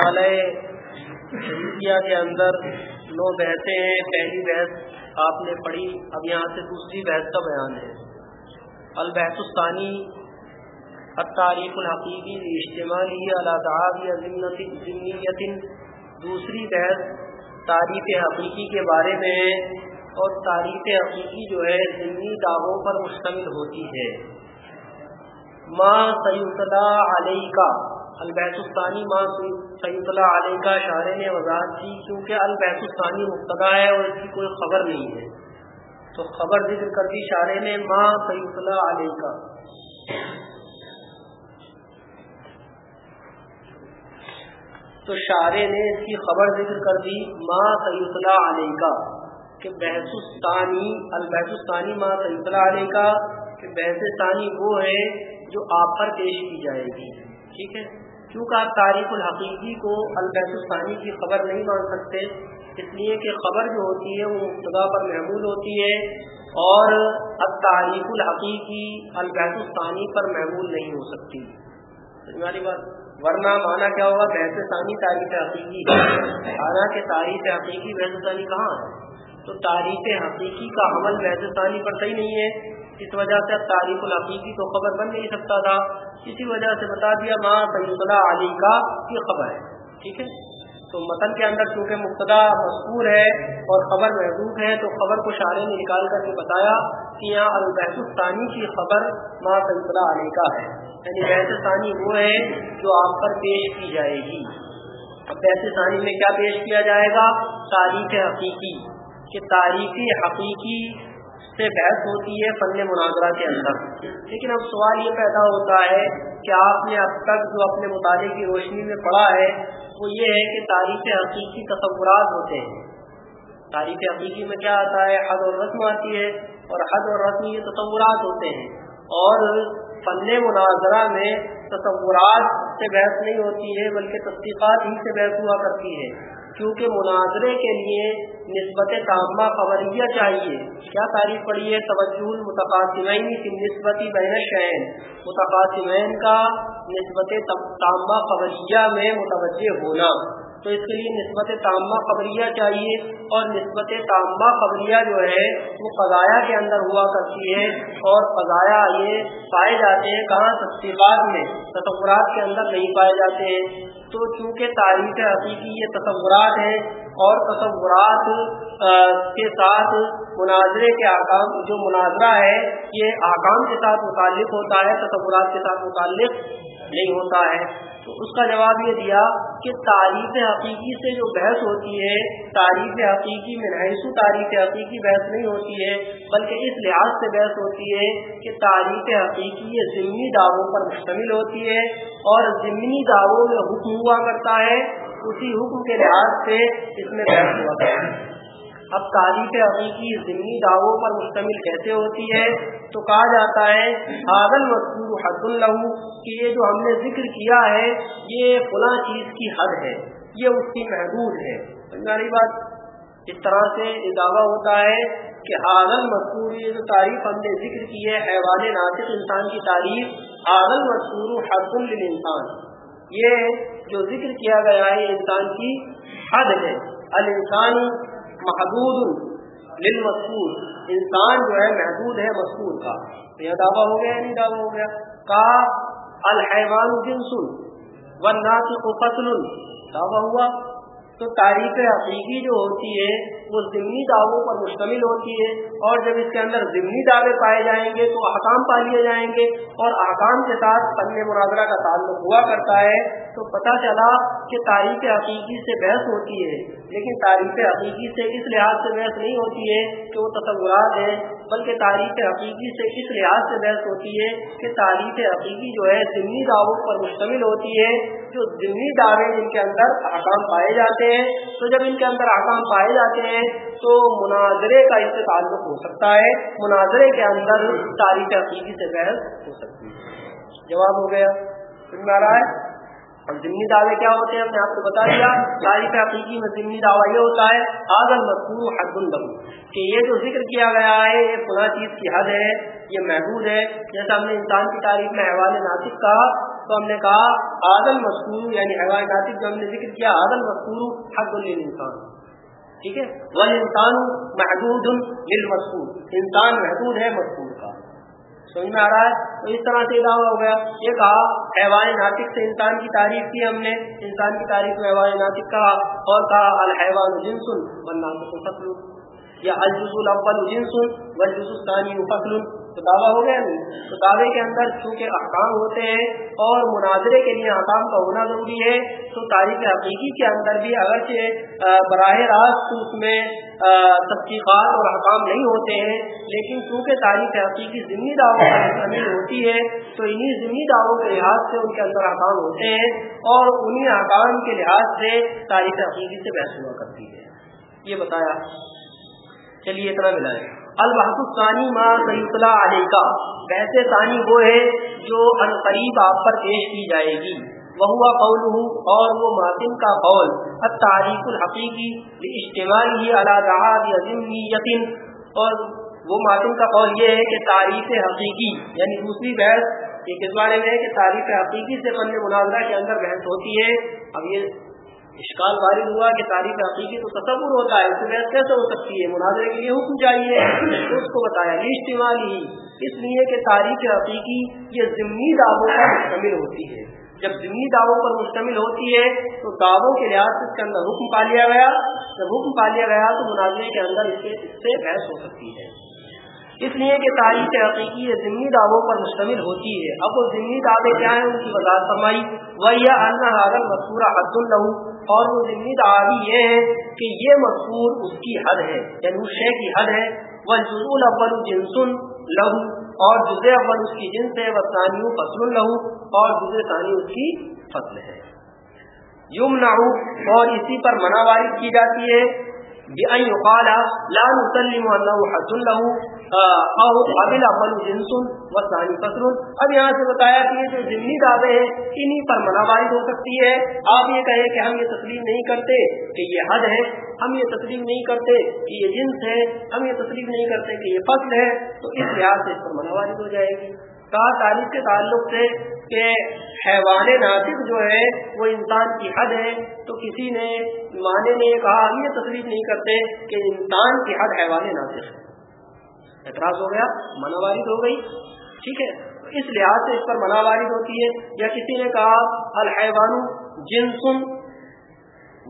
رسالہ شریفیہ کے اندر نو بحثیں ہیں، پہلی بحث آپ نے پڑھی، اب یہاں سے دوسری بحث کا بیان ہے۔ البحث الثانی، التاریخ الحقیقی اجتماعی علادی ضمنیت دوسری بحث تاریخ حقیقی کے بارے میں ہے اور تاریخ حقیقی جو ہے ضمنی دعووں پر مشتمل ہوتی ہے۔ ماں سید اللہ علیہ کا البحث ماں سید اللہ علیہ کا اشارے نے وضاحت کی، کیونکہ البحث مبتدا ہے اور اس کی کوئی خبر نہیں ہے۔ تو خبر ذکر کر دی اشارے نے ماں سید اللہ علیہ کا۔ تو شارے نے اس کی خبر ذکر کر دی ماں سید اللہ علیہ کا، کہ بحث الثانی البحث الثانی ماں سید اللہ علیہ کا، کہ بحث ثانی وہ ہے جو آپ پر پیش کی جائے گی۔ ٹھیک ہے؟ کیونکہ آپ تاریخ الحقیقی کو البیت الثانی کی خبر نہیں مان سکتے، اس لیے کہ خبر جو ہوتی ہے وہ مبتدا پر محمول ہوتی ہے اور اب تاریخ الحقیقی البیت الثانی پر محمول نہیں ہو سکتی۔ ہماری بات۔ ورنہ مانا کیا ہوگا؟ بحث ثانی تاریخ حقیقی۔ حالانکہ تاریخ حقیقی بحث ثانی کہاں؟ ہے تو تاریخ حقیقی کا حمل بحث ثانی پر صحیح نہیں ہے۔ اس وجہ سے اب تاریخ الحقیقی تو خبر بن نہیں سکتا تھا، اسی وجہ سے بتا دیا ماں سید علی کا یہ خبر ہے۔ ٹھیک ہے؟ تو متن کے اندر چونکہ مبتدا مذکور ہے اور خبر محدود ہے، تو خبر کو شارے نے نکال کر کے بتایا کہ یہاں البحث الثانی کی خبر ماں سید علی کا ہے۔ یعنی بحث ثانی وہ ہے جو آپ پر پیش کی جائے گی۔ اب بحث ثانی میں کیا پیش کیا جائے گا؟ تاریخ حقیقی۔ کہ تاریخی حقیقی سے بحث ہوتی ہے فن مناظرہ کے اندر۔ لیکن اب سوال یہ پیدا ہوتا ہے کہ آپ نے اب تک جو اپنے مطالعے کی روشنی میں پڑھا ہے، وہ یہ ہے کہ تاریخ حقیقی تصورات ہوتے ہیں۔ تاریخ حقیقی میں کیا آتا ہے؟ حد اور رسم آتی ہے اور حد اور رسم یہ تصورات ہوتے ہیں۔ اور فن مناظرہ میں تصورات سے بحث نہیں ہوتی ہے، بلکہ تصدیقات ہی سے بحث ہوا کرتی ہے۔ کیونکہ مناظرے کے لیے نسبت تامہ خبریہ چاہیے۔ کیا تعریف پڑی ہے؟ توجہ متقاسمین کی نسبتی بین شعین متقاسمین کا نسبت تامہ خبریہ میں متوجہ ہونا۔ تو اس کے لیے نسبت تامہ قبریہ چاہیے اور نسبت تامہ قبریہ جو ہے وہ فضایا کے اندر ہوا کرتی ہے اور فضایا یہ پائے جاتے ہیں کہاں تصدیقات میں؟ تصورات کے اندر نہیں پائے جاتے۔ ہیں تو چونکہ تاریخ حقیقی یہ تصورات ہیں اور تصورات کے ساتھ مناظرے کے آکام، جو مناظرہ ہے، یہ آکام کے ساتھ متعلق ہوتا ہے، تصورات کے ساتھ متعلق نہیں ہوتا ہے۔ تو اس کا جواب یہ دیا کہ تعریف حقیقی سے جو بحث ہوتی ہے تعریف حقیقی میں رہسو تعریف حقیقی بحث نہیں ہوتی ہے، بلکہ اس لحاظ سے بحث ہوتی ہے کہ تعریف حقیقی یہ ضمنی دعووں پر مشتمل ہوتی ہے اور ضمنی دعووں میں حکم ہوا کرتا ہے۔ اسی حکم کے لحاظ سے اس میں بحث ہوا کرتا ہے اب تعریف حقیقی ضمنی دعووں پر مشتمل کیسے ہوتی ہے؟ تو کہا جاتا ہے آگل مذکور حد اللہ کہ یہ جو ہم نے ذکر کیا ہے، یہ فلاں چیز کی حد ہے۔ یہ اس کی محدود ہے۔ سمجھا بات۔ اس طرح سے دعویٰ ہوتا ہے کہ آگل مذکور، یہ جو تعریف ہم نے ذکر کی ہے، حیوان ناطق انسان کی تعریف آگل مذکور حد انسان یہ جو ذکر کیا گیا ہے انسان کی حد ہے۔ الانسان محدود للمذکور انسان جو ہے محدود ہے مذکور کا۔ یہ دعویٰ ہو گیا نہیں دعویٰ ہو گیا؟ کا الحیوان جنس والناطق فصل دعویٰ ہوا۔ تو تاریخ حقیقی جو ہوتی ہے، وہ ضمنی دعووں پر مشتمل ہوتی ہے اور جب اس کے اندر ضمنی دعوے پائے جائیں گے تو احکام پا لیے جائیں گے اور احکام کے ساتھ فن مرادرہ کا تعلق ہوا کرتا ہے، تو پتہ چلا کہ تاریخ حقیقی سے بحث ہوتی ہے۔ لیکن تاریخ حقیقی سے اس لحاظ سے بحث نہیں ہوتی ہے کہ وہ تصورات ہیں، بلکہ تاریخ حقیقی سے اس لحاظ سے بحث ہوتی ہے کہ تاریخ حقیقی جو ہے ضمنی دعووں پر مشتمل ہوتی ہے، جو ضمنی دعوے جن کے اندر احکام پائے جاتے ہیں۔ تو جب ان کے اندر احکام پائے جاتے ہیں تو مناظرے کا اس سے تعلق ہو سکتا ہے، مناظرے کے اندر تاریخ حقیقی سے بحث ہو سکتی ہے۔ جواب ہو گیا۔ سن میں آ رہا ہے؟ اور ضمنی دعوے کیا ہوتے ہیں؟ ہم نے آپ کو بتا دیا، تاریخ حقیقی میں ضمنی دعویٰ یہ ہوتا ہے آگل مذکور حد الدم کہ یہ جو ذکر کیا گیا ہے، یہ فلاں چیز کی حد ہے، یہ محدود ہے۔ جیسا ہم نے انسان کی تاریخ میں حوالے ناطق کہا، تو ہم نے کہا آدل مذکور یعنی حیوان ناطق جو ہم نے ذکر کیا آدل مذکور حق انسان ٹھیک ہے؟ وہ انسان محدود انسان محدود ہے، مذکور۔ سمجھ میں آ رہا ہے؟ تو اس طرح سے دعویٰ ہو گیا۔ یہ کہا، حیوان ناطق سے انسان کی تعریف کی ہم نے۔ انسان کی تعریف میں حیوان ناطق کہا۔ اور کہا، الحیوان جنسن ورنہ فصل، یا الجز الاول جنس والجز الثانی فصل۔ تو دعویٰ ہو گیا نہیں تو دعوے کے اندر چونکہ احکام ہوتے ہیں اور مناظرے کے لیے احکام کا ہونا ضروری ہے، تو تاریخ حقیقی کے اندر بھی اگرچہ براہ راست اس میں تحقیقات اور احکام نہیں ہوتے ہیں، لیکن چونکہ تاریخ حقیقی ضمنی دعووں پر مشتمل ہوتی ہے، تو انہیں ضمنی دعووں کے لحاظ سے ان کے اندر احکام ہوتے ہیں اور انہیں احکام کے لحاظ سے تاریخ حقیقی سے بحث ہوا کرتی ہے۔ یہ بتایا۔ چلیے اتنا ملائے۔ البحث ثانی ماں سیطلا علیہ کا بحث ثانی وہ ہے جو القریب آپ پر پیش کی جائے گی۔ وہ قول اور وہ ماتن کا قول۔ تاریخ الحقیقی اجتماعی ہی اللہ یتن اور وہ ماتن کا قول یہ ہے کہ تاریخ حقیقی یعنی دوسری بحث یہ کس بارے میں ہے کہ تاریخ حقیقی سے فن مناظرہ کے اندر بحث ہوتی ہے۔ اب یہ اشکال وارد ہوا کہ تاریخ حقیقی تو تصور ہوتا ہے، اس میں کیسے ہو سکتی ہے؟ مناظرے کے لیے حکم چاہیے۔ اس کو بتایا اجتماعی ہی۔ اس لیے کہ تاریخ حقیقی یہ ضمنی دعووں پر مشتمل ہوتی ہے۔ جب ضمنی دعووں پر مشتمل ہوتی ہے، تو دعووں کے لحاظ سے اس کے اندر حکم پا لیا گیا۔ جب حکم پا لیا گیا، تو مناظرے کے اندر اس سے اس سے بحث ہو سکتی ہے۔ اس لیے کہ تاریخ حقیقی یہ ضمنی دعووں پر مشتمل ہوتی ہے۔ اب وہ ضمنی دعوے کیا ہیں؟ ان کی وضاحت فرمائی وہ یہ اللہ حاضر مذکور حد الح اور وہ ضمنی دعوی یہ ہے کہ یہ مذکور اس کی حد ہے یعنی اس شے کی حد ہے۔ وہ جزول اول جنسن لہو اور جز اول اس کی جنس ہے وہ ثانی فصل لہو اور جز ثانی اس کی فصل ہے۔ یوم اور اسی پر منع وارد کی جاتی ہے۔ لا نسلم انه حد له او قابل اول جنس و ثانی فصل۔ اب یہاں سے بتایا کہ یہ جو ضمنی دعوے ہیں، انہی پر منع وارد ہو سکتی ہے۔ آپ یہ کہیں کہ ہم یہ تسلیم نہیں کرتے کہ یہ حد ہے، ہم یہ تسلیم نہیں کرتے کہ یہ جنس ہے، ہم یہ تسلیم نہیں کرتے کہ یہ فصل ہے، تو اس لحاظ سے اس پر منع وارد ہو جائے گی۔ کہا تاریخ کے تعلق سے کہ حیوان ناطق جو ہے، وہ انسان کی حد ہے۔ تو کسی نے معنی نے کہا، ہم یہ تصریف نہیں کرتے کہ انسان کی حد حیوان ناطق ہے۔ اعتراض ہو گیا، منع وارد ہو گئی۔ ٹھیک ہے، اس لحاظ سے اس پر منع وارد ہوتی ہے۔ یا کسی نے کہا، الحیوان جنسن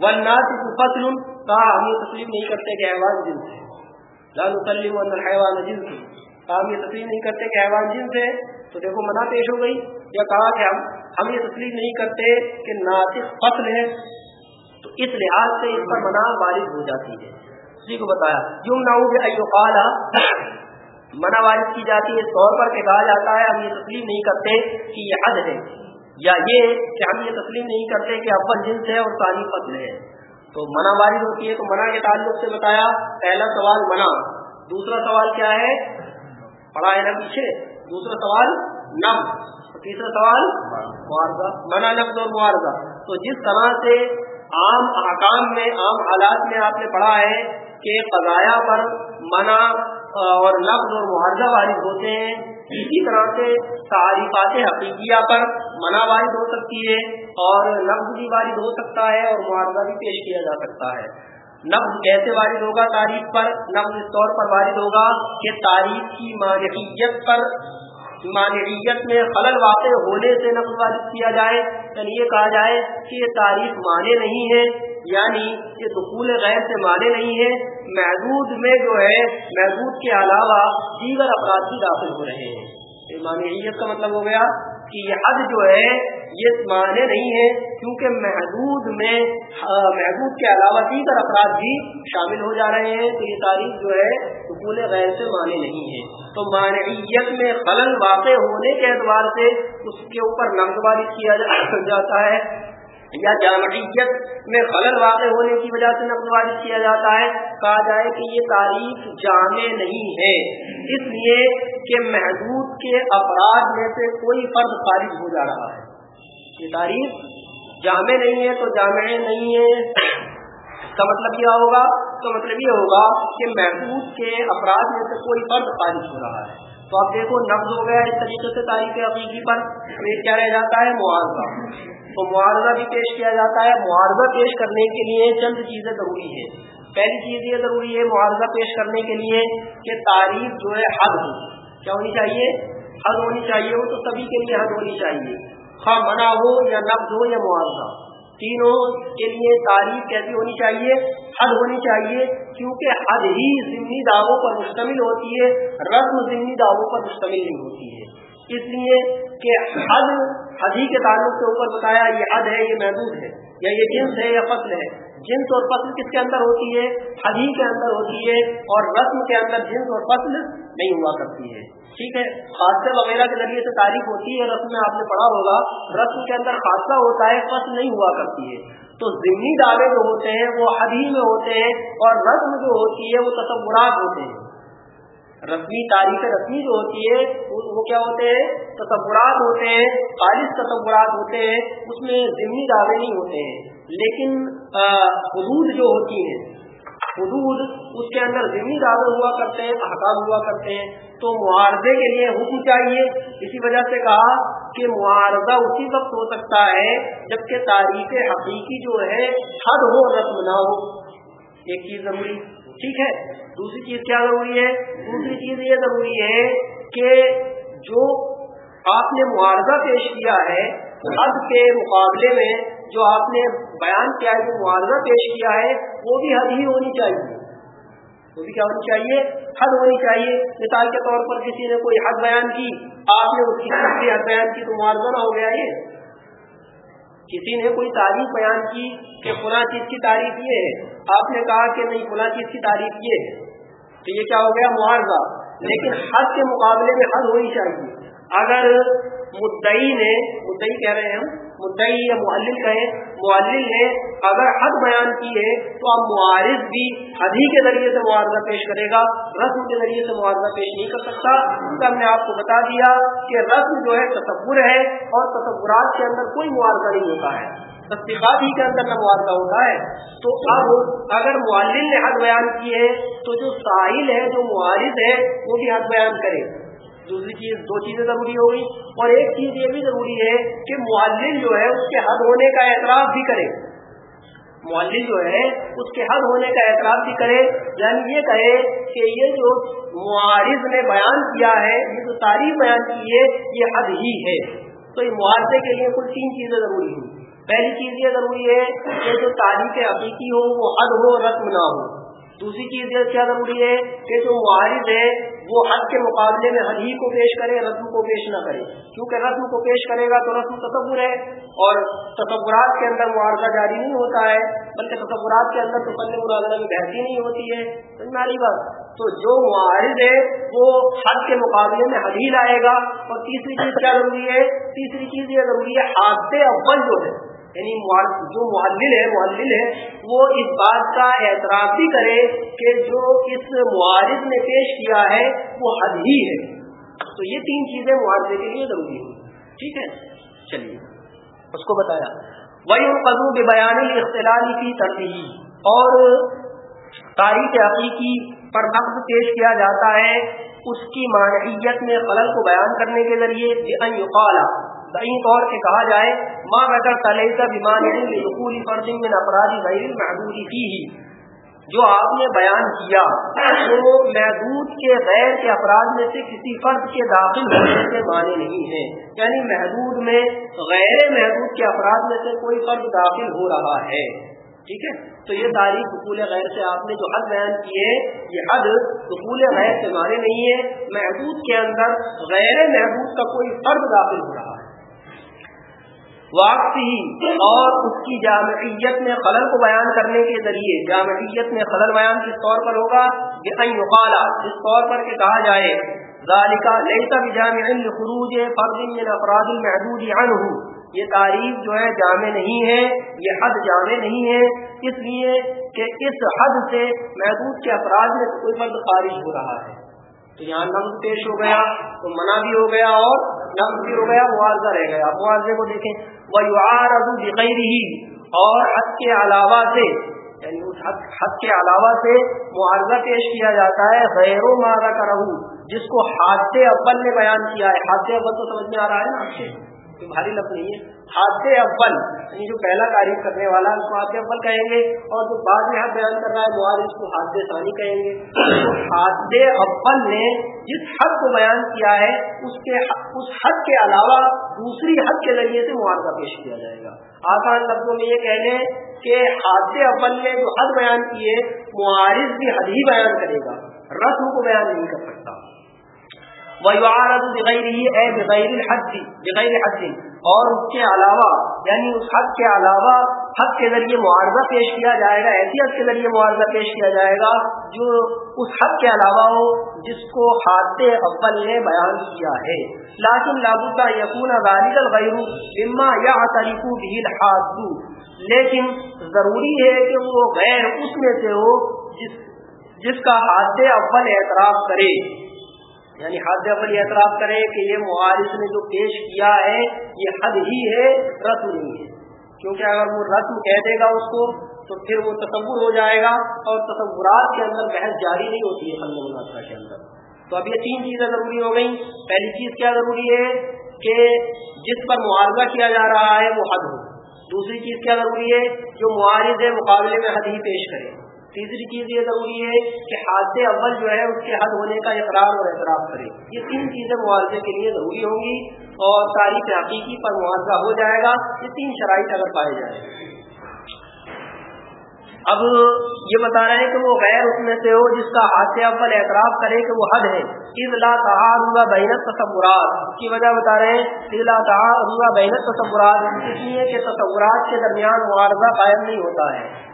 والناطق فصل، کہا، ہم یہ تصریف نہیں کرتے کہ حیوان جنس ہے۔ لا نسلم ان الحیوان جنس۔ ہم یہ تسلیم نہیں کرتے کہ حیوان جن سے تو دیکھو، منع پیش ہو گئی۔ یا کہا کہ ہم ہم یہ تسلیم نہیں کرتے کہ ناطق فصل ہے۔ تو اس لحاظ سے اس پر منع وارد ہو جاتی ہے۔ اسی کو بتایا۔ یوں نہ قالا منع وارد کی جاتی ہے، اس طور پر کہ کہا جاتا ہے، ہم یہ تسلیم نہیں کرتے کہ یہ حد ہے، یا یہ کہ ہم یہ تسلیم نہیں کرتے کہ اول جنس ہے اور ثانی فصل ہے۔ تو منع وارد ہوتی ہے، تو منع کے تعلق سے بتایا، پہلا سوال منع، دوسرا سوال کیا ہے؟ پڑھا ہے نا پیچھے، دوسرا سوال نب تیسرا سوال معارضہ، منع نفز اور معارضہ۔ تو جس طرح سے عام احکام میں، عام حالات میں آپ نے پڑھا ہے کہ قضایا پر منع اور لفظ اور معاوضہ وارد ہوتے ہیں۔ اسی طرح سے تعریفات حقیقیہ پر منع وارد ہو سکتی ہے اور لفظ بھی وارد ہو سکتا ہے اور معاوضہ بھی پیش کیا جا سکتا ہے۔ نفز کیسے وارد ہوگا تعریف پر؟ نفز اس طور پر وارد ہوگا کہ تعریف کی مانحیت پر مانحیت میں خلل واقع ہونے سے نفز وارد کیا جائے یعنی یہ کہا جائے کہ یہ تاریخ مانے نہیں ہے یعنی یہ دخول غیر سے مانے نہیں ہے۔ محدود میں جو ہے، محدود کے علاوہ دیگر افراد بھی داخل ہو رہے ہیں۔ مانحیت کا مطلب ہو گیا کہ یہ حد جو ہے، یہ معنی نہیں ہے، کیونکہ محدود میں، محدود کے علاوہ دیگر افراد بھی شامل ہو جا رہے ہیں۔ تو یہ تاریخ جو ہے حقول غیر سے معنی نہیں ہے۔ تو معنیت میں خلل واقع ہونے کے اعتبار سے اس کے اوپر نمزواری کیا جاتا ہے۔ یا جامعیت میں خلل واقع ہونے کی وجہ سے نقل وارد کیا جاتا ہے۔ کہا جائے کہ یہ تاریخ جامع نہیں ہے۔ اس لیے کہ محدود کے افراد میں سے کوئی فرد خارج ہو جا رہا ہے۔ یہ تاریخ جامع نہیں ہے تو جامع نہیں ہے۔ کا مطلب کیا ہوگا؟ اس کا مطلب یہ ہوگا کہ محدود کے افراد میں سے کوئی فرد خارج ہو رہا ہے۔ تو اب دیکھو نفز ہو گیا اس طریقے سے تاریخ عقیقی پر۔ کیا رہ جاتا ہے؟ معاوضہ تو معاوضہ بھی پیش کیا جاتا ہے۔ معاوضہ پیش کرنے کے لیے چند چیزیں ضروری ہے پہلی چیز یہ ضروری ہے معاوضہ پیش کرنے کے لیے کہ تعریف جو ہے حد ہو۔ کیا ہونی چاہیے؟ حد ہونی چاہیے وہ تو سبھی کے لیے حد ہونی چاہیے۔ خواہ منع ہو یا نفز ہو یا معاوضہ تینوں کے لیے تعریف کیسی ہونی چاہیے؟ حد ہونی چاہیے، کیونکہ حد ہی ضمنی دعووں پر مشتمل ہوتی ہے، رسم ضمنی دعووں پر مشتمل نہیں ہوتی ہے۔ اس لیے کہ حد حدی کے تعلق سے اوپر بتایا، یہ حد ہے، یہ محدود ہے، یا یہ جنس ہے یا فصل ہے۔ جنس اور فصل کس کے اندر ہوتی ہے؟ حدی کے اندر ہوتی ہے اور رسم کے اندر جنس اور فصل نہیں ہوا کرتی ہے۔ ٹھیک ہے؟ خاصے وغیرہ کے ذریعے سے تعریف ہوتی ہے رسم میں آپ نے پڑھا ہوگا، رسم کے اندر خاصہ ہوتا ہے فصل نہیں ہوا کرتی ہے۔ تو ضمنی دعوے جو ہوتے ہیں، وہ حدی میں ہوتے ہیں اور رسم جو ہوتی ہے، وہ تصورات ہوتے ہیں۔ رسمی تاریخ رسمی جو ہوتی ہے، وہ کیا ہوتے ہیں؟ تصورات ہوتے ہیں، خالص تصورات ہوتے ہیں، اس میں ضمنی دعوے نہیں ہوتے ہیں۔ لیکن حدود جو ہوتی ہیں حدود، اس کے اندر ضمنی دعوے ہوا کرتے ہیں، احکام ہوا کرتے ہیں۔ تو معارضے کے لیے حکم چاہیے۔ اسی وجہ سے کہا کہ معارضہ اسی وقت ہو سکتا ہے جبکہ تاریخ حقیقی جو ہے، حد ہو رسم نہ ہو۔ ایک چیز ضروری ٹھیک ہے، دوسری چیز کیا ضروری ہے؟ دوسری چیز یہ ضروری ہے کہ جو آپ نے معارضہ پیش کیا ہے حد کے مقابلے میں جو آپ نے بیان کیا ہے، جو معاوضہ پیش کیا ہے، وہ بھی حد ہی ہونی چاہیے۔ وہ بھی کیا ہونی چاہیے؟ حد ہونی چاہیے۔ مثال کے طور پر کسی نے کوئی حد بیان کی، آپ نے اس کی حد بیان کی تو معاوضہ نہ ہو گیا یہ۔ کسی نے کوئی تعریف بیان کی کہ فلاں چیز کی تعریف یہ ہے۔ آپ نے کہا کہ نہیں، فلاں چیز کی تعریف یہ ہے۔ تو یہ کیا ہو گیا؟ معاوضہ۔ لیکن حد کے مقابلے میں حد ہونی چاہیے۔ اگر مدعی نے، مدعی کہہ رہے ہیں مدعی یا معلل کہیں معلل نے اگر حد بیان کی ہے تو اب معارض بھی حد ہی کے ذریعے سے معاوضہ پیش کرے گا، رسم کے ذریعے سے معاوضہ پیش نہیں کر سکتا۔ ہم نے آپ کو بتا دیا کہ رسم جو ہے تصور ہے اور تصورات کے اندر کوئی معاوضہ نہیں ہوتا ہے۔ تصدیقات ہی کے اندر نہ معاوضہ ہوتا ہے۔ تو اب اگر معلل نے حد بیان کی ہے تو جو ساحل ہے، جو معارض ہے، وہ بھی حد بیان کرے۔ دوسری چیز دو چیزیں ضروری ہوگی اور ایک چیز یہ بھی ضروری ہے کہ معلم جو ہے اس کے حد ہونے کا اعتراف بھی کرے۔ معلم جو ہے اس کے حد ہونے کا اعتراف بھی کرے۔ یعنی یہ کہے کہ یہ جو معارض نے بیان کیا ہے، یہ جو تاریخ بیان کی ہے، یہ حد ہی ہے۔ تو یہ معاوضے کے لیے کل تین چیزیں ضروری ہیں۔ پہلی چیز یہ ضروری ہے کہ جو تاریخ حقیقی ہو، وہ حد ہو رسم نہ ہو۔ دوسری چیز یہ کیا ضروری ہے کہ جو معارض ہے، وہ حد کے مقابلے میں حد ہی کو پیش کرے، رسم کو پیش نہ کرے۔ کیونکہ رسم کو پیش کرے گا تو رسم تصور ہے اور تصورات کے اندر معارضہ جاری نہیں ہوتا ہے، بلکہ تصورات کے اندر تو فن مناظرہ میں بحثی نہیں ہوتی ہے۔ سمجھ بات؟ تو جو معارض ہے، وہ حد کے مقابلے میں حد ہی لائے گا۔ اور تیسری چیز کیا ضروری ہے؟ تیسری چیز یہ ضروری ہے، حادثے اول جو ہے یعنی جو محلل ہے محلل ہے وہ اس بات کا اعتراف بھی کرے کہ جو اس معارض نے پیش کیا ہے وہ حد ہی ہے۔ تو یہ تین چیزیں معاوضے کے لیے ضروری ہیں۔ ٹھیک ہے؟ چلیے۔ اس کو بتایا۔ وہی قدو بے بیان اختلالی کی ترتیب اور تاریخ حقیقی پر نقد پیش کیا جاتا ہے اس کی مانحیت میں خلل کو بیان کرنے کے ذریعے۔ صحیح طور پہ کہا جائے ماں اگر تلیسا بیمان فرض من افرادی غیر محدودی کی ہی جو آپ نے بیان کیا، وہ محدود کے غیر کے افراد میں سے کسی فرد کے داخل ہونے سے معنی نہیں ہے یعنی محدود میں، غیر محدود کے افراد میں سے کوئی فرد داخل ہو رہا ہے۔ ٹھیک ہے؟ تو یہ تاریخ حقول غیر سے آپ نے جو حد بیان کی ہے، یہ حد حقول غیر سے معنی نہیں ہے۔ محدود کے اندر غیر محدود کا کوئی فرد داخل ہو رہا ہے واپسی اور اس کی جامعیت میں خلل کو بیان کرنے کے ذریعے، جامعیت میں خلل بیان کس طور پر ہوگا؟ یقالا جس طور پر کہ کہا جائے ذالکہ لیسا بجامع خروج فرد من افراد المحدود عنہ۔ یہ تعریف جو ہے جامع نہیں ہے، یہ حد جامع نہیں ہے، اس لیے کہ اس حد سے محدود کے افراد میں کوئی فرد خارج ہو رہا ہے۔ تو یہاں نمز پیش ہو گیا، تو منع بھی ہو گیا اور نمز ہو گیا معاوضہ رہ گیا معاوضے کو دیکھیں وہ بغیر ہی اور حق کے علاوہ سے یعنی اس حق, حق کے علاوہ سے معاوضہ پیش کیا جاتا ہے غیر و مارا کا رہو جس کو حادثے اول نے بیان کیا ہے۔ حادثے اول تو سمجھ میں آ رہا ہے نا آپ بھاری لفظ نہیں ہے۔ حادثے اول یعنی جو پہلا تعریف کرنے والا، اس کو حادثے اول کہیں گے، اور جو بعد میں حد بیان کر رہا ہے معاذ اس کو حادثے ثانی کہیں گے۔ تو حادثے اول نے جس حد کو بیان کیا ہے، اس کے اس حد کے علاوہ دوسری حد کے ذریعے سے معاوضہ پیش کیا جائے گا۔ آسان لفظوں میں یہ کہہ لیں کہ حادثے اول نے جو حد بیان کی ہے، معارض بھی حد ہی بیان کرے گا۔ رسم کو بیان نہیں کر سکتا۔ وَيُعَارَضُ بِغَيْرِهِ، اے بغیر الحد بغیر حد. اور اس کے علاوہ یعنی اس حد کے علاوہ، حد کے ذریعے معارضہ پیش کیا جائے گا ایسی حد کے ذریعے معارضہ پیش کیا جائے گا، جو اس حد کے علاوہ ہو، جس کو حادثے اول نے بیان کیا ہے. لاکن لابتا یقون غالب الغیر اما یا طریقو الحاد. لیکن ضروری ہے کہ وہ غیر اس میں سے ہو، جس جس کا حادثے اول اعتراف کرے. یعنی حد اول اعتراف کرے کہ یہ معارض نے جو پیش کیا ہے، یہ حد ہی ہے، رسم نہیں ہے۔ کیونکہ اگر وہ رسم کہہ دے گا اس کو، تو پھر وہ تصور ہو جائے گا اور تصورات کے اندر بحث جاری نہیں ہوتی ہے فن مناظرہ کے اندر۔ تو اب یہ تین چیزیں ضروری ہو گئیں۔ پہلی چیز کیا ضروری ہے؟ کہ جس پر معاوضہ کیا جا رہا ہے، وہ حد ہو۔ دوسری چیز کیا ضروری ہے؟ جو معارض ہے مقابلے میں حد ہی پیش کرے۔ تیسری چیز یہ ضروری ہے کہ حادثے اول جو ہے، اس کے حد ہونے کا اقرار اور اعتراف کرے۔ یہ تین چیزیں معاوضے کے لیے ضروری ہوں گی اور تاریخ حقیقی پر معاوضہ ہو جائے گا۔ یہ تین شرائط اگر پائے جائیں۔ اب یہ بتا رہے ہیں کہ وہ غیر اس میں سے ہو جس کا حادثے اول اعتراف کرے کہ وہ حد ہے۔ اضلاع تعارض بینت تصورات اس کی وجہ بتا رہے ہیں اضلاع تعارض بینت تصورات اس لیے کہ تصورات کے درمیان معارضہ قائم نہیں ہوتا ہے۔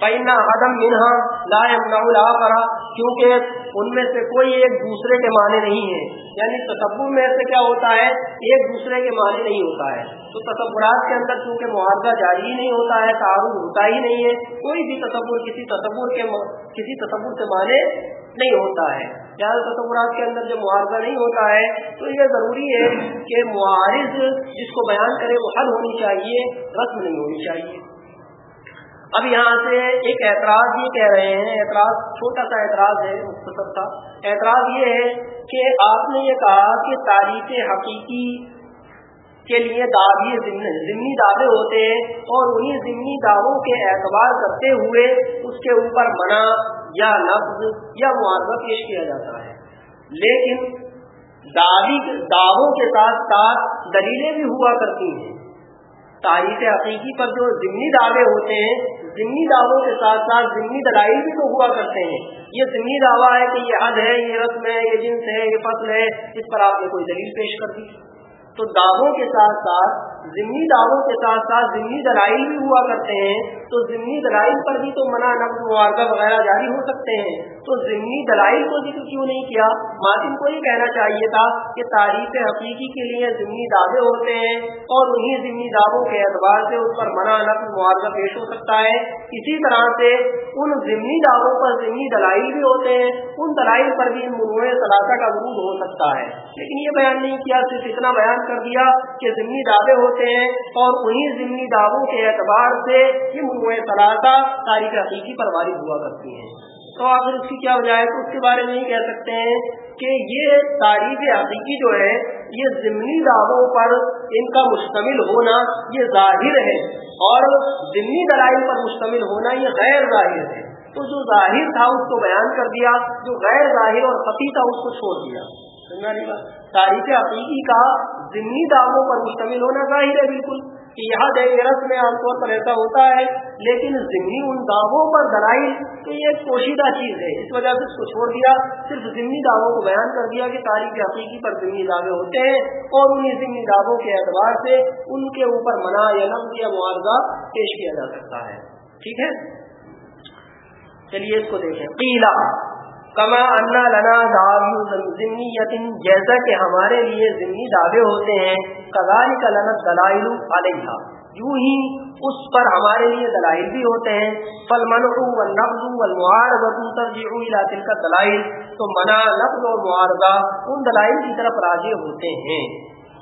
پینا عدم منہا لا یمنع کیونکہ ان میں سے کوئی ایک دوسرے کے معنی نہیں ہے۔ یعنی تصور میں سے کیا ہوتا ہے؟ ایک دوسرے کے معنی نہیں ہوتا ہے۔ تو تصورات کے اندر چونکہ معاوضہ جاری ہی نہیں ہوتا ہے تعارف ہوتا ہی نہیں ہے، کوئی بھی تصور کسی تصور کے کسی تصور سے معنی نہیں ہوتا ہے۔ زیادہ تصورات کے اندر جب معاوضہ نہیں ہوتا ہے، تو یہ ضروری ہے کہ معارض جس کو بیان کرے وہ حل ہونی چاہیے، رسم نہیں ہونی چاہیے۔ اب یہاں سے ایک اعتراض یہ کہہ رہے ہیں، اعتراض چھوٹا سا اعتراض ہے، مختصر تھا اعتراض یہ ہے کہ آپ نے یہ کہا کہ تاریخ حقیقی کے لیے دعوی ضمنی دعوے ہوتے ہیں اور انہیں ضمنی دعووں کے اعتبار کرتے ہوئے اس کے اوپر منع یا لفظ یا معاوضہ پیش کیا جاتا ہے۔ لیکن دعوی، دعووں کے ساتھ ساتھ دلیلیں بھی ہوا کرتی ہیں۔ تاریخ حقیقی پر جو ضمنی دعوے ہوتے ہیں ضمنی دعووں کے ساتھ ساتھ ضمنی دلائل بھی تو ہوا کرتے ہیں۔ یہ ضمنی دعویٰ ہے کہ یہ حد ہے، یہ رسم ہے، یہ جنس ہے، یہ فصل ہے، اس پر آپ نے کوئی دلیل پیش کر دی۔ تو دعووں کے ساتھ ساتھ ضمنی دعووں کے ساتھ ساتھ ضمنی دلائل بھی ہوا کرتے ہیں، تو ضمنی دلائل پر بھی تو منع نقد معاوضہ وغیرہ جاری ہو سکتے ہیں۔ تو ضمنی دلائل کو ذکر کیوں نہیں کیا؟ ماتم کو یہ کہنا چاہیے تھا کہ تاریخ حقیقی کے لیے ضمنی دعوے ہوتے ہیں اور انہیں ضمنی دعووں کے اعتبار سے اس پر منع نقد معاوضہ پیش ہو سکتا ہے۔ اسی طرح سے ان ضمنی دعووں پر ضمنی دلائل بھی ہوتے ہیں، ان دلائل پر بھی منوع ثلاثہ کا ورود ہو سکتا ہے۔ لیکن یہ بیان نہیں کیا، صرف اتنا بیان کر دیا کہ ضمنی دعوے ہوتے ہیں اور انہیں ضمنی دعووں کے اعتبار سے یہ منوع ثلاثہ تاریخ حقیقی پر وارد ہوا کرتی ہیں۔ تو آخر اس کی کیا وجہ ہے؟ تو اس کے بارے میں یہ کہہ سکتے ہیں کہ یہ تاریخ حقیقی جو ہے یہ ضمنی دعووں پر ان کا مشتمل ہونا یہ ظاہر ہے اور ضمنی دلائل پر مشتمل ہونا یہ غیر ظاہر ہے۔ تو جو ظاہر تھا اس کو بیان کر دیا جو غیر ظاہر اور خفی تھا اس کو چھوڑ دیا۔ تاریخ حقیقی کا ضمنی دعووں پر مشتمل ہونا ظاہر ہے بالکل کہ یہاں رس میں عام طور پر ایسا ہوتا ہے، لیکن ضمنی ان دعووں پر دلائل تو یہ ایک پوشیدہ چیز ہے۔ اس وجہ سے اس کو چھوڑ دیا، صرف ضمنی دعووں کو بیان کر دیا کہ تاریخ حقیقی پر ضمنی دعوے ہوتے ہیں اور انہیں ضمنی دعووں کے اعتبار سے ان کے اوپر منع یا نفز یا معاوضہ پیش کیا جا سکتا ہے۔ ٹھیک ہے؟ چلیے اس کو دیکھیں۔ قیلا کما انا لنا ضمنیت جیسا کہ ہمارے لیے ضمنی دعوے ہوتے ہیں کزال کا لنت دلائل علیہ یوں ہی اس پر ہمارے لیے دلائل بھی ہوتے ہیں۔ فل من نقل کا دلائل تو منع نفل اور معارضہ ان دلائل کی طرف راضی ہوتے ہیں۔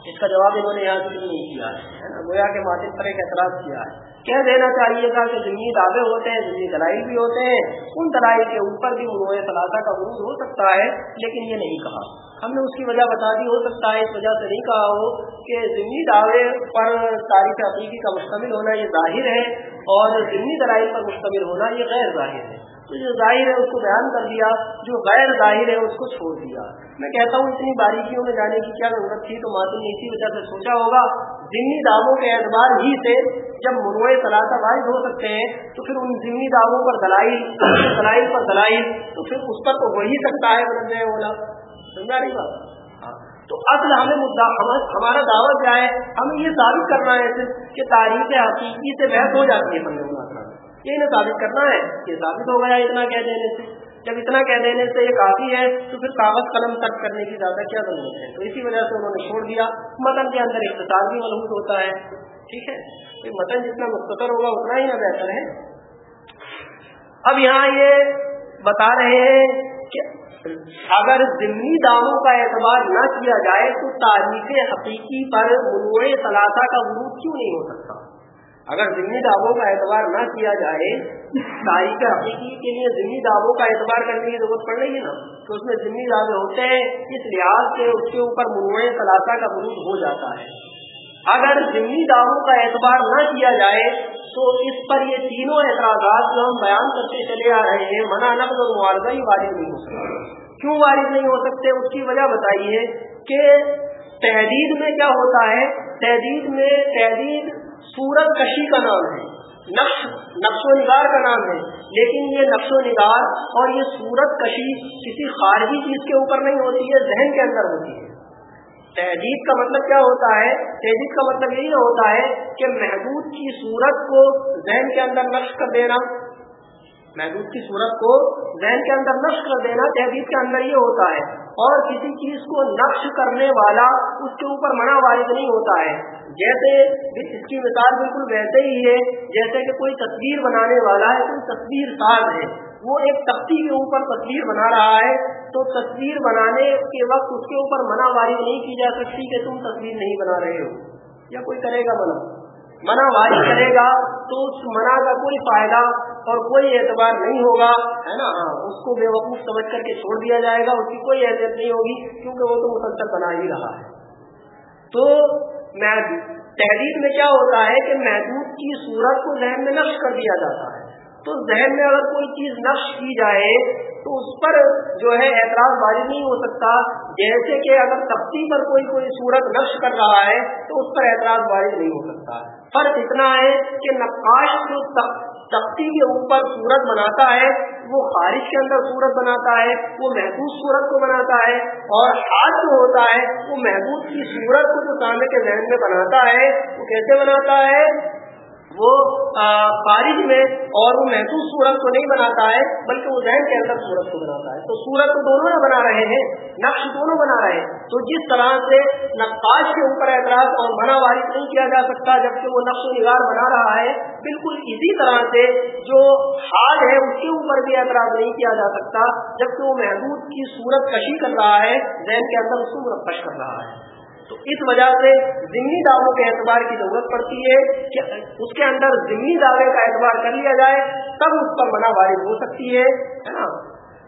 اس کا جواب انہوں نے یہاں سے نہیں کیا ہے نا؟ گویا کے ماتم پر ایک اعتراض کیا ہے۔ کہہ دینا چاہیے تھا کہ ضمنی دعوے ہوتے ہیں ضمنی دلائی بھی ہوتے ہیں۔ ان دلائی کے اوپر بھی مروع ثلاثہ کا عروج ہو سکتا ہے، لیکن یہ نہیں کہا۔ ہم نے اس کی وجہ بتا دی، ہو سکتا ہے اس وجہ سے نہیں کہا ہو کہ ضمنی دعوے پر تاریخ عقیقی کا مشتمل ہونا یہ ظاہر ہے اور ضمنی دلائی پر مشتمل ہونا یہ غیر ظاہر ہے۔ تو جو ظاہر ہے، اس کو بیان کر دیا، جو غیر ظاہر ہے، اس کو چھوڑ دیا۔ میں کہتا ہوں اتنی باریکیوں میں جانے کی کیا ضرورت تھی؟ تو ماتم نے اسی وجہ سے سوچا ہوگا۔ ضمنی دعووں کے اعتبار ہی سے جب مروع ثلاثہ واحد ہو سکتے ہیں، تو پھر ان ضمنی دعووں پر دلائل دلائل پر دلائل، تو پھر اس پر تو ہو ہی سکتا ہے بولے اولا سمجھا نہیں بات؟ ہاں۔ تو اصل ہمیں مدعا، ہمارا دعویٰ کیا ہے؟ ہمیں یہ ثابت کرنا ہے صرف کہ تاریخ حقیقی سے بحث ہو جاتی ہے بندے یہ انہیں ثابت کرنا ہے، یہ ثابت ہو گیا اتنا کہہ دینے سے۔ جب اتنا کہہ دینے سے یہ کافی ہے، تو پھر کاغذ قلم تک کرنے کی زیادہ کیا ضرورت ہے؟ تو اسی وجہ سے انہوں نے چھوڑ دیا۔ متن کے اندر اختصار بھی محسوس ہوتا ہے۔ ٹھیک ہے؟ یہ متن جتنا مختصر ہوگا، اتنا ہی نہ بہتر ہے۔ اب یہاں یہ بتا رہے ہیں کہ اگر ضمنی داموں کا اعتبار نہ کیا جائے، تو تاریخ حقیقی پر مروع ثلاثہ کا ورود کیوں نہیں ہو سکتا؟ اگر ضمنی دعووں کا اعتبار نہ کیا جائے تاریخ حقیقی کے لیے ضمنی دعووں کا اعتبار کرنے کی ضرورت پڑ رہی ہے نا، تو اس میں ضمنی دعوے ہوتے ہیں، اس لحاظ سے اس کے اوپر مروع ثلاثہ کا بروج ہو جاتا ہے۔ اگر ضمنی دعووں کا اعتبار نہ کیا جائے، تو اس پر یہ تینوں اعتراضات جو ہم بیان کرتے چلے آ رہے ہیں، منع نقد اور معاوضہ ہی وارد نہیں ہو سکتا کیوں وارد نہیں ہو سکتے؟ اس کی وجہ بتائیے کہ تحدید میں کیا ہوتا ہے؟ تحدید میں تحدید سورت کشی کا نام ہے، نقش نقش و نگار کا نام ہے۔ لیکن یہ نقش و نگار اور یہ سورت کشی کسی خارجی چیز کے اوپر نہیں ہوتی ہے ذہن کے اندر ہوتی ہے۔ تہذیب کا مطلب کیا ہوتا ہے؟ تہذیب کا مطلب یہی ہوتا ہے کہ محدود کی صورت کو ذہن کے اندر نقش کر دینا محدود کی صورت کو ذہن کے اندر نقش کر دینا تہذیب کے اندر یہ ہوتا ہے۔ اور کسی چیز کو نقش کرنے والا اس کے اوپر منع وارد نہیں ہوتا ہے۔ جیسے اس کی مثال بالکل ویسے ہی ہے، جیسے کہ کوئی تصویر بنانے والا ہے، کوئی تصویر ساز ہے۔ وہ ایک تختی کے اوپر تصویر بنا رہا ہے، تو تصویر بنانے کے وقت اس کے اوپر منع واری نہیں کی جا سکتی کہ تم تصویر نہیں بنا رہے ہو۔ یا کوئی کرے گا منع۔ منع واری کرے گا تو اس منع کا کوئی فائدہ اور کوئی اعتبار نہیں ہوگا، ہے نا؟ اس کو بے وقوف سمجھ کر کے چھوڑ دیا جائے گا، اس کی کوئی حیثیت نہیں ہوگی، کیونکہ وہ تو مسلسل بنا ہی رہا ہے۔ تو تحریر میں کیا ہوتا ہے کہ محدود کی صورت کو ذہن میں نقش کر دیا جاتا ہے۔ تو ذہن میں اگر کوئی چیز نقش کی جائے، تو اس پر جو ہے اعتراض بازی نہیں ہو سکتا۔ جیسے کہ اگر تختی پر کوئی کوئی صورت نقش کر رہا ہے، تو اس پر اعتراض بازی نہیں ہو سکتا۔ ہے فرق اتنا ہے کہ نقاش جو تختی کے اوپر صورت بناتا ہے، وہ خارج کے اندر صورت بناتا ہے، وہ محبوب صورت کو بناتا ہے اور ہاتھ جو ہوتا ہے، وہ محبوب کی صورت کو جو سامنے کے ذہن میں بناتا ہے، وہ کیسے بناتا ہے؟ وہ خارج میں اور وہ محسوس سورت کو نہیں بناتا ہے، بلکہ وہ ذہن کے اندر سورت کو بناتا ہے۔ تو سورت تو دونوں نے بنا رہے ہیں، نقش دونوں بنا رہے ہیں۔ تو جس طرح سے نقاش کے اوپر اعتراض اور منع وارث نہیں کیا جا سکتا، جبکہ وہ نقش و نگار بنا رہا ہے، بالکل اسی طرح سے جو حال ہے، اس کے اوپر بھی اعتراض نہیں کیا جا سکتا، جبکہ وہ محدود کی صورت کشی کر رہا ہے، ذہن کے اندر اس کو مرفش کر رہا ہے۔ تو اس وجہ سے ضمنی دعووں کے اعتبار کی ضرورت پڑتی ہے کہ اس کے اندر ضمنی دعوے کا اعتبار کر لیا جائے، تب اس پر منع وارد ہو سکتی ہے نا؟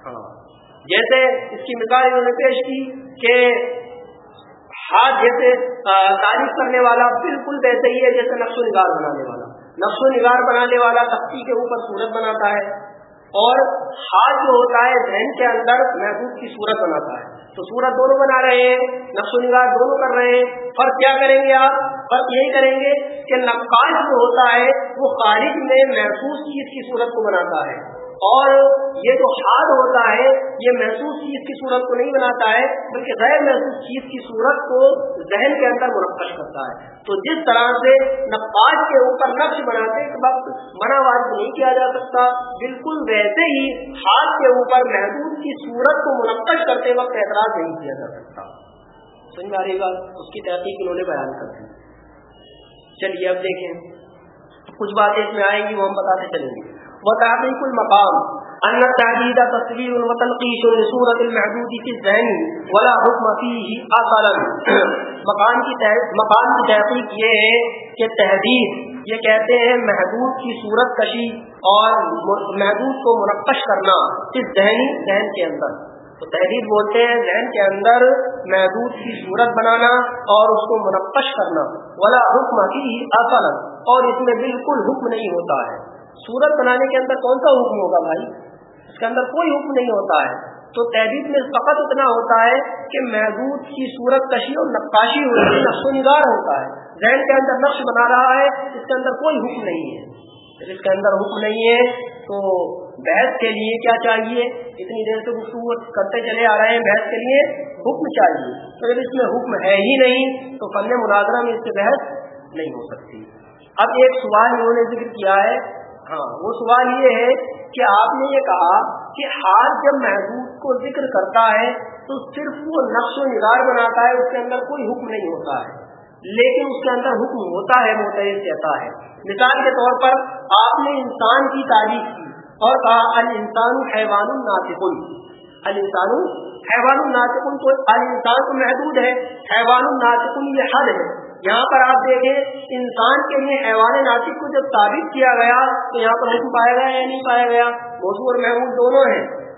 ہاں۔ جیسے اس کی مثال انہوں نے پیش کی کہ ہاتھ جیسے تعریف کرنے والا بالکل ویسے ہی ہے جیسے نقش و نگار بنانے والا۔ نقش و نگار بنانے والا تختی کے اوپر صورت بناتا ہے اور ہاتھ جو ہوتا ہے ذہن کے اندر محبوب کی صورت بناتا ہے۔ تو صورت دونوں بنا رہے ہیں نقش و نگار دونوں کر رہے ہیں۔ فرق کیا کریں گے آپ؟ فرق یہی کریں گے کہ نقاش جو ہوتا ہے، وہ خارج میں محفوظ چیز کی صورت کو بناتا ہے۔ اور یہ جو ہاتھ ہوتا ہے، یہ محسوس چیز کی صورت کو نہیں بناتا ہے، بلکہ غیر محسوس چیز کی صورت کو ذہن کے اندر منقش کرتا ہے۔ تو جس طرح سے نقاش کے اوپر نقش بناتے وقت منع واضح نہیں کیا جا سکتا، بالکل ویسے ہی ہاتھ کے اوپر محدود کی صورت کو منقش کرتے وقت اعتراض نہیں کیا جا سکتا۔ سمجھ آ رہی بات؟ اس کی تحقیق انہوں نے بیان کر دی۔ چلیے، اب دیکھیں۔ کچھ باتیں اس میں آئیں گی، وہ ہم بتاتے چلیں گے۔ وہ المقام. ان التعديد تصوير وتنقيش لصورة المحدود في الذهن ولا حكم فيه اصلا مقام کی مقام کی تحقیق یہ ہے کہ تحدید، یہ کہتے ہیں محدود کی صورت کشی اور محدود کو منقش کرنا اس ذہنی ذہن کے اندر. تو تحریر بولتے ہیں ذہن کے اندر محدود کی صورت بنانا اور اس کو منقش کرنا. ولا حکم کی اصل اور اس میں بالکل حکم نہیں ہوتا ہے. صورت بنانے کے اندر کون سا حکم ہوگا بھائی؟ اس کے اندر کوئی حکم نہیں ہوتا ہے۔ تو تحریر میں فقط اتنا ہوتا ہے کہ محدود کی صورت کشی اور نقاشی ہوتی ہے نقش و نگار ہوتا ہے۔ ذہن کے اندر نقش بنا رہا ہے، اس کے اندر کوئی حکم نہیں ہے۔ اس کے اندر حکم نہیں ہے، تو بحث کے لیے کیا چاہیے؟ اتنی دیر سے گفتگو کرتے چلے آ رہے ہیں، بحث کے لیے حکم چاہیے۔ تو جب اس میں حکم ہے ہی نہیں، تو فن مناظرہ میں اس سے بحث نہیں ہو سکتی۔ اب ایک سوال انہوں نے ذکر کیا ہے۔ ہاں وہ سوال یہ ہے کہ آپ نے یہ کہا کہ ہاتھ جب محدود کو ذکر کرتا ہے تو صرف وہ نقش و نگار بناتا ہے، اس کے اندر کوئی حکم نہیں ہوتا ہے۔ لیکن اس کے اندر حکم ہوتا ہے متعین کہتا ہے۔ مثال کے طور پر آپ نے انسان کی تعریف کی اور کہا، الانسان حیوان الناطقن الانسان حیوان الناطقن تو الانسان تو محدود ہے، حیوان الناطقن یہ حد ہے۔ یہاں پر آپ دیکھیں، انسان کے لیے حیوان ناطق کو جب ثابت کیا گیا تو یہاں پر حکم پایا گیا یا نہیں پایا گیا موضوع اور محمود دونوں ہیں۔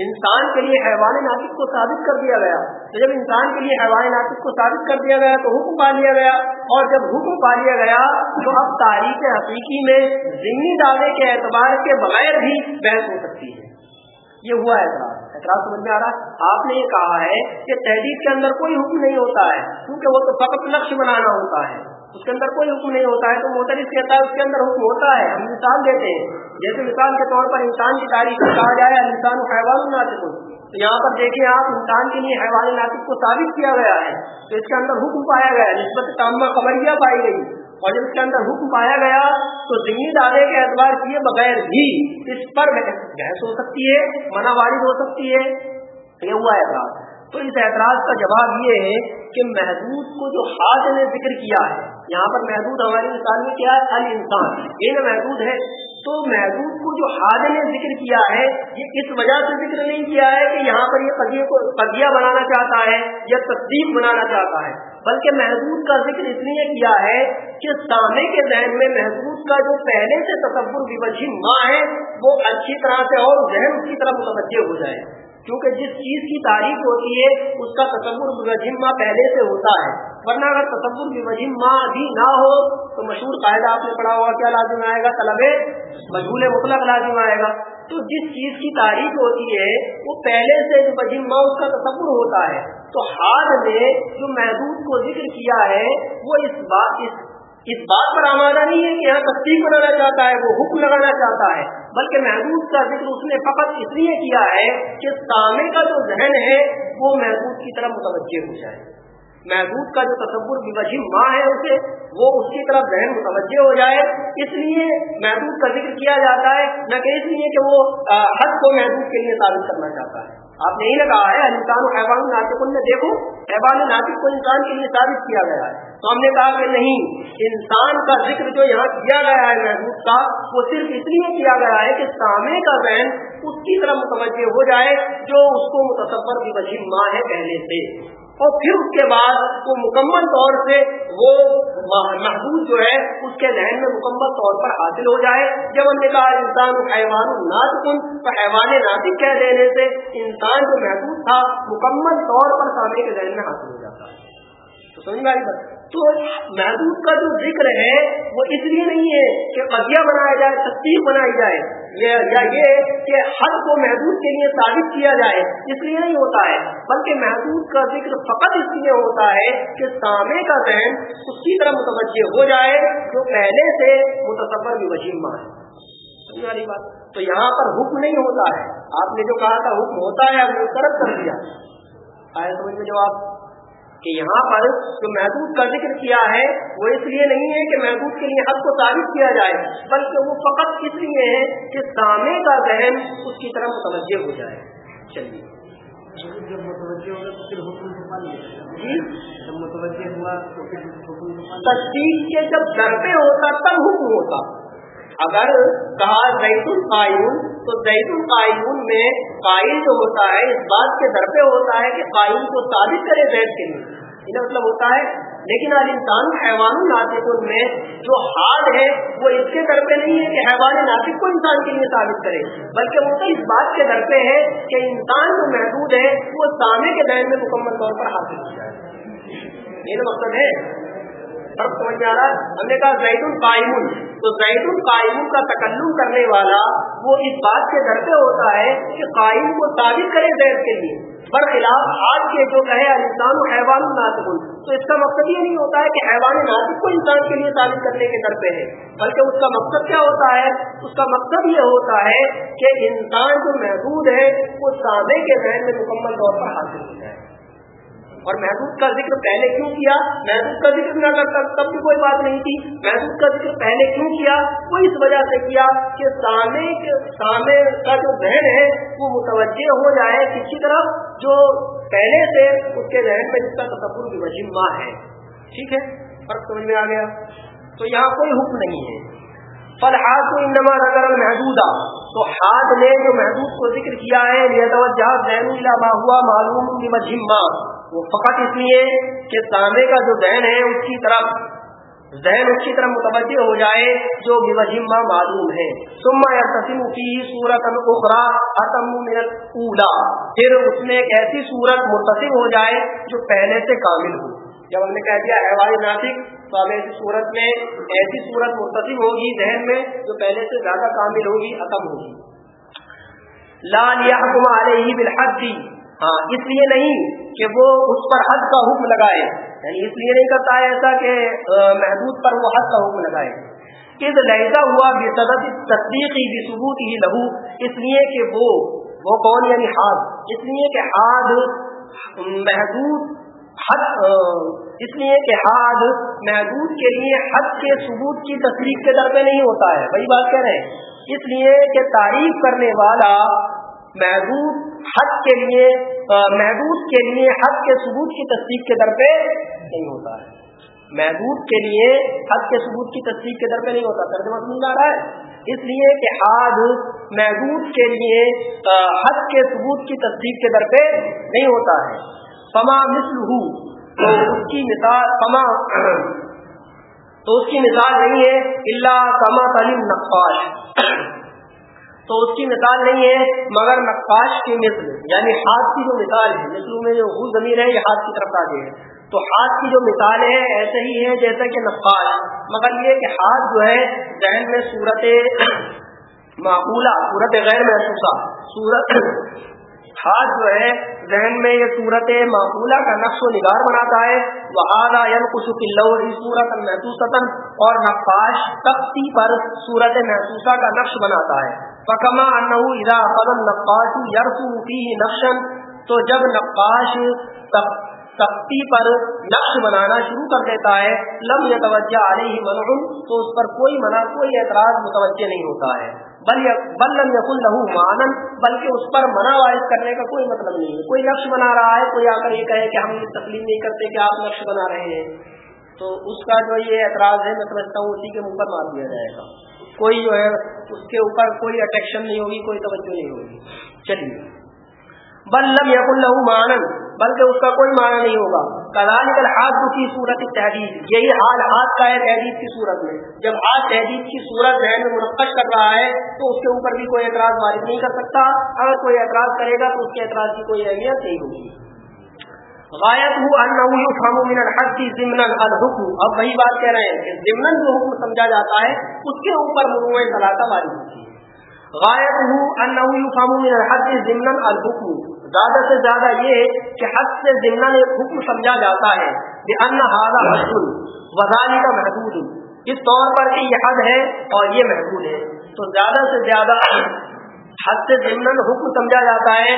انسان کے لیے حیوان ناطق کو ثابت کر دیا گیا۔ تو جب انسان کے لیے حیوان ناطق کو ثابت کر دیا گیا تو حکم پا لیا گیا۔ اور جب حکم پا لیا گیا تو اب تاریخ حقیقی میں ضمنی دعوے کے اعتبار کے بغیر بھی بحث ہو سکتی ہے۔ یہ ہوا اعتراض اعتراض سمجھ میں آ رہا آپ نے یہ کہا ہے کہ تحریر کے اندر کوئی حکم نہیں ہوتا ہے، کیونکہ وہ تو فقط نقش بنانا ہوتا ہے۔ اس کے اندر کوئی حکم نہیں ہوتا ہے، تو موترس کہتا ہے اس کے اندر حکم ہوتا ہے۔ ہم مثال دیتے ہیں۔ جیسے مثال کے طور پر انسان کی تاریخ کہا جائے انسان حیوان ناطق۔ تو یہاں پر دیکھیں آپ، انسان کے لیے حیوان ناطق کو ثابت کیا گیا ہے۔ تو اس کے اندر حکم پایا گیا نسبت تامہ خبریاں پائی گئی۔ اور جب اس کے اندر حکم پایا گیا تو ضمنی دعوے کے اعتبار کیے بغیر بھی اس پر بحث ہو سکتی ہے، منع وارد ہو سکتی ہے۔ یہ ہوا اعتراض۔ تو اس اعتراض کا جواب یہ ہے کہ محدود کو جو حاج نے ذکر کیا ہے، یہاں پر محدود ہماری مثال میں کیا ہے؟ انسان یہ محدود ہے، تو محدود کو جو حاج نے ذکر کیا ہے، یہ اس وجہ سے ذکر نہیں کیا ہے کہ یہاں پر یہ قدیہ کو قدیہ بنانا چاہتا ہے یا تصدیق بنانا چاہتا ہے۔ بلکہ محدود کا ذکر اس لیے کیا ہے کہ سامنے کے ذہن میں محدود کا جو پہلے سے تصور کی ماں ہے، وہ اچھی طرح سے اور ذہن کی طرف متوجہ ہو جائے۔ کیونکہ جس چیز کی تعریف ہوتی ہے، اس کا تصور بجمہ پہلے سے ہوتا ہے۔ ورنہ اگر تصور بجمہ بھی نہ ہو، تو مشہور قاعدہ آپ نے پڑھا ہوا کیا لازم آئے گا؟ طلب مجھول مطلق لازم آئے گا۔ تو جس چیز کی تعریف ہوتی ہے، وہ پہلے سے جو بجمہ اس کا تصور ہوتا ہے۔ تو حال نے جو محدود کو ذکر کیا ہے، وہ اس بات اس اس بات پر آمادہ نہیں ہے کہ یہاں تصدیق بنانا چاہتا ہے، وہ حکم لگانا چاہتا ہے، بلکہ محدود کا ذکر اس نے فقط اس لیے کیا ہے کہ سامنے کا جو ذہن ہے، وہ محدود کی طرف متوجہ ہو جائے۔ محدود کا جو تصور بجی ماں ہے اسے، وہ اس کی طرف ذہن متوجہ ہو جائے۔ اس لیے محدود کا ذکر کیا جاتا ہے، نہ کہ اس لیے کہ وہ حد کو محدود کے لیے ثابت کرنا چاہتا ہے۔ آپ نے یہ کہا ہے انسان حیوان ناطق نے دیکھو احبان ناطق کو انسان کے لیے ثابت کیا گیا ہے۔ تو ہم نے کہا کہ نہیں، انسان کا ذکر جو یہاں کیا گیا ہے محبوب کا، وہ صرف اس لیے کیا گیا ہے کہ سامنے کا ذہن اس کی طرح متوجہ ہو جائے، جو اس کو متصور کی وجہ ماں ہے پہلے سے۔ اور پھر اس کے بعد وہ مکمل طور سے وہ محبوب جو ہے، اس کے ذہن میں مکمل طور پر حاصل ہو جائے۔ جب ہم نے کہا انسان حیوان ناطکن تو حیوان ناطق کہہ دینے سے انسان جو محبوب تھا، مکمل طور پر سامنے کے ذہن میں حاصل ہو جاتا۔ ہے سمجھ میں آئی بات؟ تو محدود کا جو ذکر ہے وہ اس لیے نہیں ہے کہ قضیہ بنایا جائے تصدیق بنائی جائے۔ یا یہ کہ حد کو محدود کے لیے ثابت کیا جائے، اس لیے نہیں ہوتا ہے۔ بلکہ محدود کا ذکر فقط اس لیے ہوتا ہے کہ سامنے کا ذہن اس کی طرح متوجہ ہو جائے جو پہلے سے متصور بھی وجیم ہے۔ بات؟ تو یہاں پر حکم نہیں ہوتا ہے۔ آپ نے جو کہا تھا، حکم ہوتا ہے وہ طرف کر دیا۔ آئے سمجھ میں جواب؟ کہ یہاں پر جو محدود کا ذکر کیا ہے وہ اس لیے نہیں ہے کہ محدود کے لیے حد کو ثابت کیا جائے بلکہ وہ فقط اس لیے ہے کہ سامنے کا ذہن اس کی طرح متوجہ ہو جائے۔ چلیے۔ جب متوجہ ہوگا تو پھر حکم جی؟ جب متوجہ ہوا تو پھر تصدیق کے جب پہ ہوتا تب حکم ہوتا۔ اگر کہا زید القائم تو زید القائمون میں قائل جو ہوتا ہے، اس بات کے در پہ ہوتا ہے کہ قائم کو ثابت کرے زید کے لیے۔ مطلب ہوتا ہے، لیکن اب انسان حیوان ناطق میں جو حال ہے، وہ اس کے در پہ نہیں ہے کہ حیوان ناطق کو انسان کے لیے ثابت کرے۔ بلکہ وہ تو اس بات کے در پہ ہے کہ انسان جو محدود ہے، وہ سامنے کے دائر میں مکمل طور پر حاصل ہو جائے۔ یہ مقصد مطلب ہے سب سمجھ میں آ رہا ہے؟ ہم نے کہا زید القائم تو زید القائم کا تکلم کرنے والا وہ اس بات کے در پہ ہوتا ہے کہ قائم کو ثابت کرے زید کے لیے. برخلاف آج کے جو کہے انسان حیوان ناطق تو اس کا مقصد یہ نہیں ہوتا ہے کہ حیوان ناطق کو انسان کے لیے ثابت کرنے کے در پہ ہے. بلکہ اس کا مقصد کیا ہوتا ہے؟ اس کا مقصد یہ ہوتا ہے کہ انسان جو محدود ہے، وہ سامنے کے ذہن میں مکمل طور پر حاصل ہو جائے اور محدود کا ذکر پہلے کیوں کیا؟ محدود کا ذکر نہ کرتا تب بھی کوئی بات نہیں تھی۔ محدود کا ذکر پہلے کیوں کیا؟ وہ اس وجہ سے کیا کہ سامنے سامنے کا جو ذہن ہے، وہ متوجہ ہو جائے کسی طرف جو پہلے سے اس کے ذہن پہ جس کا تصور بھی وجیمہ ہے۔ ٹھیک ہے؟ فرق سمجھ میں آ گیا؟ تو یہاں کوئی حکم نہیں ہے۔ فلحاد کو انما نظر المحدود تو ہاتھ نے جو محدود کو ذکر کیا ہے یہ توجہ ذہن ہوا معلوم کی مجمہ وہ فقط اس لیے کہ سامنے کا جو ذہن ہے، اس کی طرف ذہن اس کی طرف متوجہ ہو جائے، جو بجمہ معلوم ہے۔ سما یا تسیم کی صورت اخرا اتم اولا پھر اس میں ایک ایسی صورت متصم ہو جائے جو پہلے سے کامل ہو۔ جب ہم نے کہہ دیا ہے ناطق تو ہمیں ایسی صورت میں ایسی صورت متصم ہوگی ذہن میں جو پہلے سے زیادہ کامل ہوگی، ختم ہوگی۔ لال یا حکم علیہ بالحد ہاں اس لیے نہیں کہ وہ اس پر حد کا حکم لگائے۔ یعنی اس لیے نہیں کرتا ہے ایسا کہ محدود پر وہ حد کا حکم لگائے۔ اس لہجہ ہوا بے صدت تصدیقی بھی ثبوت ہی لہو اس لیے کہ وہ وہ کون یعنی حاد۔ اس لیے کہ حاد محدود حد اس لیے کہ حاد محدود کے لیے حد کے ثبوت کی تصدیق کے در پہ نہیں ہوتا ہے۔ وہی بات کہہ رہے ہیں۔ اس لیے کہ تعریف کرنے والا محدود حد کے لیے محدود کے لیے حد کے ثبوت کی تصدیق کے در پہ نہیں ہوتا ہے۔ محدود کے لیے حد کے ثبوت کی تصدیق کے در پہ نہیں ہوتا، ترجمہ سمجھ آ رہا ہے؟ اس لیے کہ حد محدود کے لیے حد کے ثبوت کی تصدیق کے در پہ نہیں ہوتا ہے۔ فما مثل ہو تو اس کی مثال، فما، تو اس کی مثال نہیں ہے اللہ کما تعلیم نقاش تو اس کی مثال نہیں ہے، مگر نقاش کی مثل یعنی ہاتھ کی جو مثال ہے، مثلوں میں جو زمین ہے، یہ ہاتھ کی طرف آگے ہے۔ تو ہاتھ کی جو مثال ہے، ایسے ہی ہے جیسا کہ نقاش۔ مگر یہ کہ ہاتھ جو ہے، ذہن میں صورت معقولہ، صورت غیر محسوسہ۔ صورت ہاتھ جو ہے، ذہن میں یہ صورت معقولہ کا نقش و نگار بناتا ہے۔ وہ یعنی صورت محسوس اور نقاش تختی پر صورت محسوسہ کا نقش بناتا ہے۔ فکما اذا قدم نقاش یرسو فیہ نقشن تو جب نقاش تختی پر نقش بنانا شروع کر دیتا ہے، لم یتوجہ علیہ منع، تو اس پر کوئی منع، کوئی اعتراض متوجہ نہیں ہوتا ہے۔ بل بل لم یقل له معنن بلکہ اس پر منع وائز کرنے کا کوئی مطلب نہیں ہے۔ کوئی نقش بنا رہا ہے، کوئی آ کر یہ کہے کہ ہم تسلیم نہیں کرتے کہ آپ نقش بنا رہے ہیں۔ تو اس کا جو یہ اعتراض ہے، میں سمجھتا ہوں اسی کے منہ پر مار دیا جائے گا۔ کوئی جو ہے، اس کے اوپر کوئی اٹیکشن نہیں ہوگی، کوئی توجہ نہیں ہوگی۔ چلیے۔ بل لم یق اللہ مانن بلکہ اس کا کوئی معنی نہیں ہوگا۔ کلال کل ہاتھ کی صورت تحریر یہی حال ہاتھ کا ہے تحریر کی صورت میں۔ جب ہاتھ تحریر کی صورت ذہن میں منعقد کر رہا ہے، تو اس کے اوپر بھی کوئی اعتراض وارد نہیں کر سکتا۔ اگر کوئی اعتراض کرے گا، تو اس کے اعتراض کی کوئی اہمیت نہیں ہوگی۔ غایت ہو انه يفهم من الحد ضمن الحكم اب وہی بات کہہ رہے ہیں کہ ضمن جو حکم سمجھا جاتا ہے، اس کے اوپر منوع ثلاثہ وارد ہوتی ہے غایت ہو انه يفهم من الحد ضمن الحكم زیادہ سے زیادہ یہ کہ حد سے ضمن ایک حکم سمجھا جاتا ہے بان هذا حد وذلك محدود. اس طور پر کہ یہ حد ہے اور یہ محدود ہے۔ تو زیادہ سے زیادہ حد سے ضمن حکم سمجھا جاتا ہے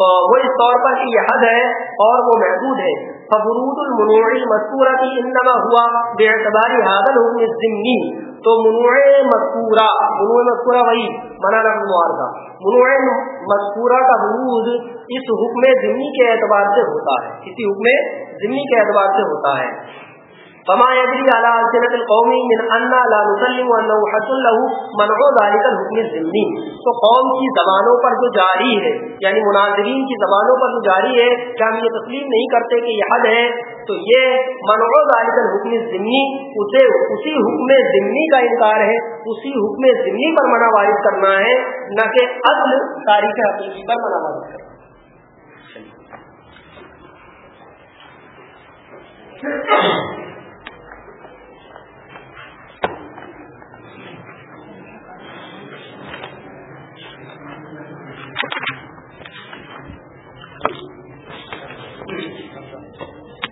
وہ اس طور پر کہ یہ حد ہے اور وہ محدود ہے. فبرود المنوع مذکورہ کی انما ہوا بے اعتباری حاضر حکم ضمنی تو منوع مذکورہ منوع مذکورہ وہی منا رقم کا منوع مذکورہ کا برود اس حکم ضمنی کے اعتبار سے ہوتا ہے. کسی حکم ضمنی کے اعتبار سے ہوتا ہے. فما يدري على السنة القوم من أن لا نسلم وأنه حد له منع ذلك الحكم الزمني تو قوم کی زبانوں پر جو جاری ہے یعنی مناظرین کی زبانوں پر جو جاری ہے کہ ہم یہ تسلیم نہیں کرتے کہ یہ حد ہے؟ تو یہ منع ذلك الحكم الزمني اسے اسی حکم ضمنی کا انکار ہے، اسی حکم ضمنی پر منع وارد کرنا ہے، نہ کہ عدل تاریخ حقیقی پر منع وارد کرنا۔ Thank you.